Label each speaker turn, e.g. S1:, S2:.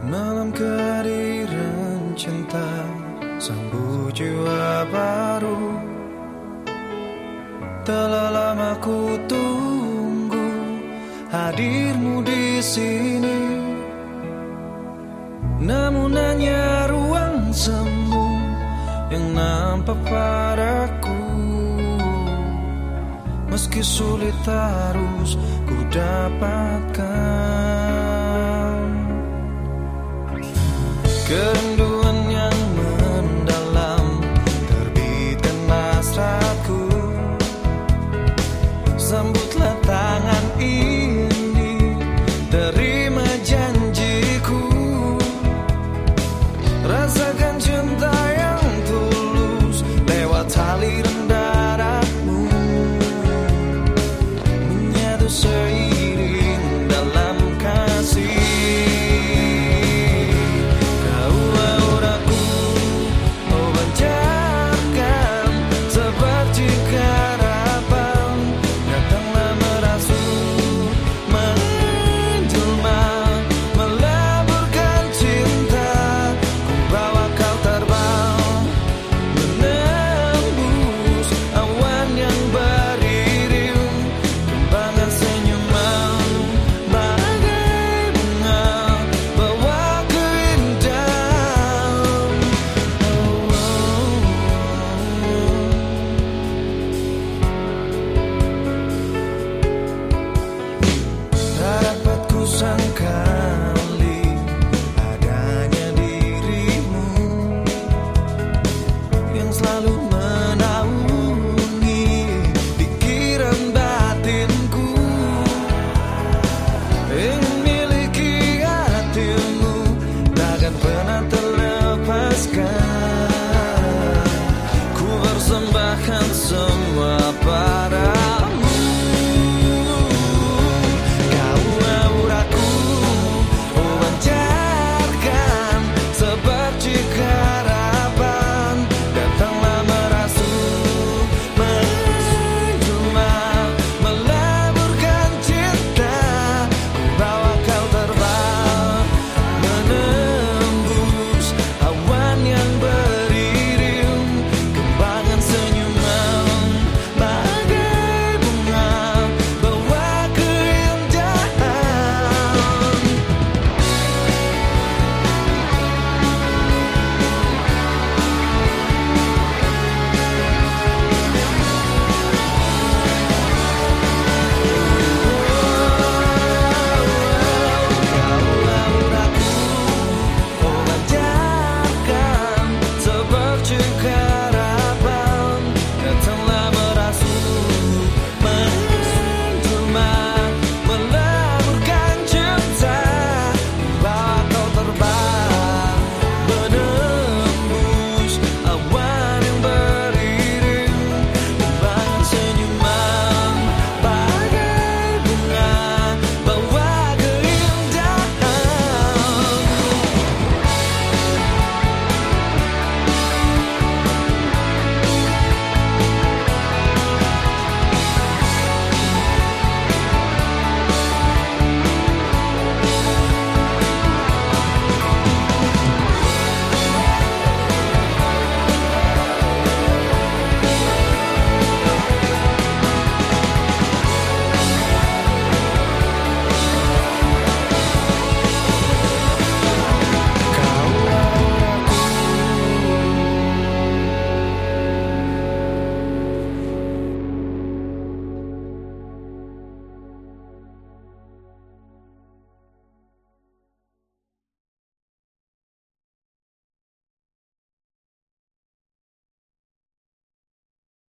S1: Malam kehadiran cinta Sambut jiwa baru. Telah lama ku tunggu Hadirmu di sini. Namun hanya ruang sembuh Yang nampak padaku. Meski sulit harus ku dapatkan.